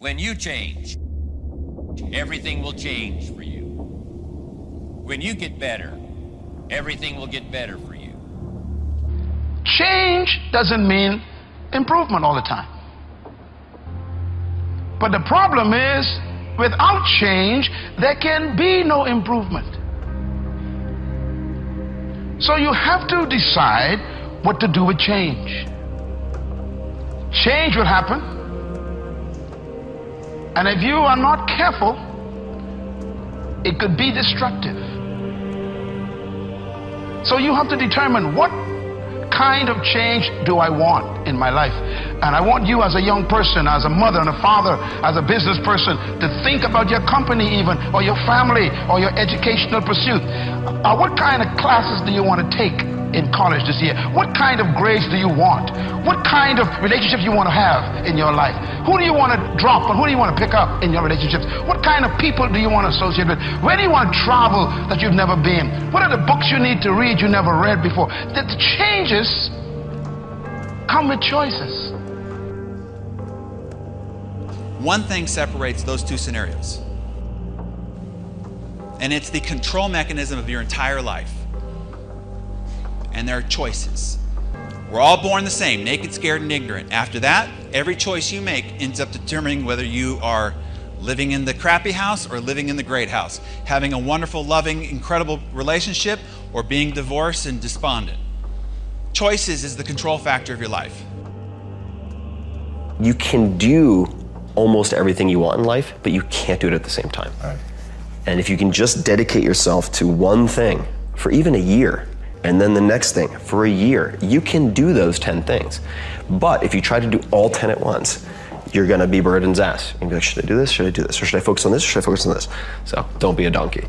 When you change, everything will change for you. When you get better, everything will get better for you. Change doesn't mean improvement all the time. But the problem is, without change, there can be no improvement. So you have to decide what to do with change. Change will happen. And if you are not careful, it could be destructive. So you have to determine what kind of change do I want in my life? And I want you as a young person, as a mother and a father, as a business person, to think about your company even, or your family, or your educational pursuit. Uh, what kind of classes do you want to take? In college this year? What kind of grades do you want? What kind of relationships you want to have in your life? Who do you want to drop and who do you want to pick up in your relationships? What kind of people do you want to associate with? Where do you want to travel that you've never been? What are the books you need to read you never read before? The changes come with choices. One thing separates those two scenarios, and it's the control mechanism of your entire life and there are choices. We're all born the same, naked, scared, and ignorant. After that, every choice you make ends up determining whether you are living in the crappy house or living in the great house, having a wonderful, loving, incredible relationship, or being divorced and despondent. Choices is the control factor of your life. You can do almost everything you want in life, but you can't do it at the same time. Right. And if you can just dedicate yourself to one thing for even a year, and then the next thing for a year. You can do those 10 things. But if you try to do all 10 at once, you're going to be Buridan's ass. You're be like, should I do this? Should I do this? Or should I focus on this? Or should I focus on this? So don't be a donkey.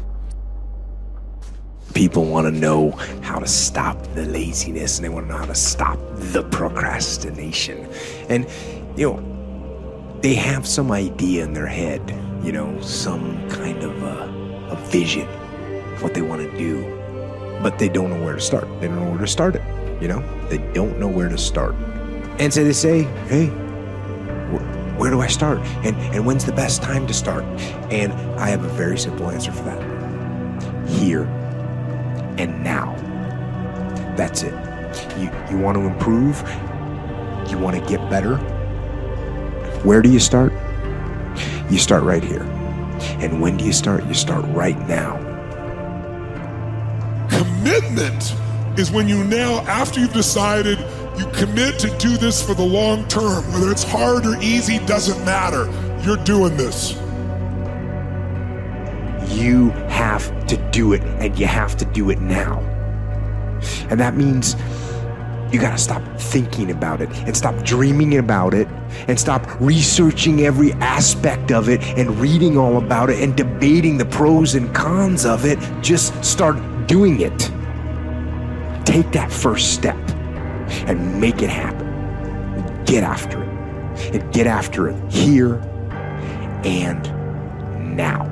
People want to know how to stop the laziness and they want to know how to stop the procrastination. And, you know, they have some idea in their head, you know, some kind of a, a vision what they want to do but they don't know where to start. They don't know where to start it. You know, they don't know where to start. And so they say, hey, wh- where do I start? And, and when's the best time to start? And I have a very simple answer for that here and now. That's it. You, you want to improve? You want to get better? Where do you start? You start right here. And when do you start? You start right now commitment is when you now, after you've decided, you commit to do this for the long term. Whether it's hard or easy, doesn't matter. You're doing this. You have to do it, and you have to do it now. And that means you got to stop thinking about it and stop dreaming about it and stop researching every aspect of it and reading all about it and debating the pros and cons of it. Just start doing it take that first step and make it happen. Get after it. And get after it here and now.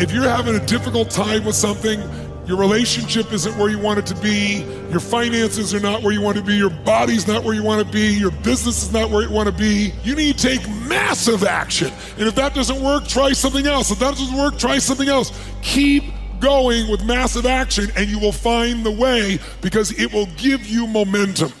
If you're having a difficult time with something, your relationship isn't where you want it to be, your finances are not where you want to be, your body's not where you want to be, your business is not where you want to be, you need to take massive action. And if that doesn't work, try something else. If that doesn't work, try something else. Keep going with massive action and you will find the way because it will give you momentum.